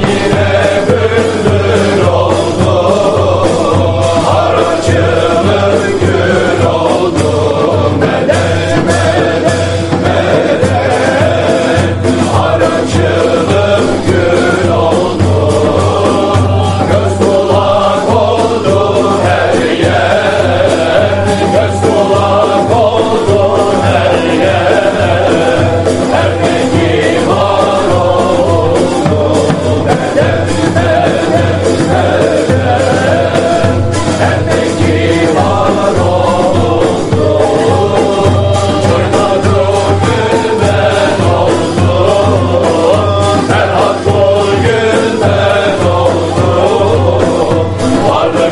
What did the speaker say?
Yeah.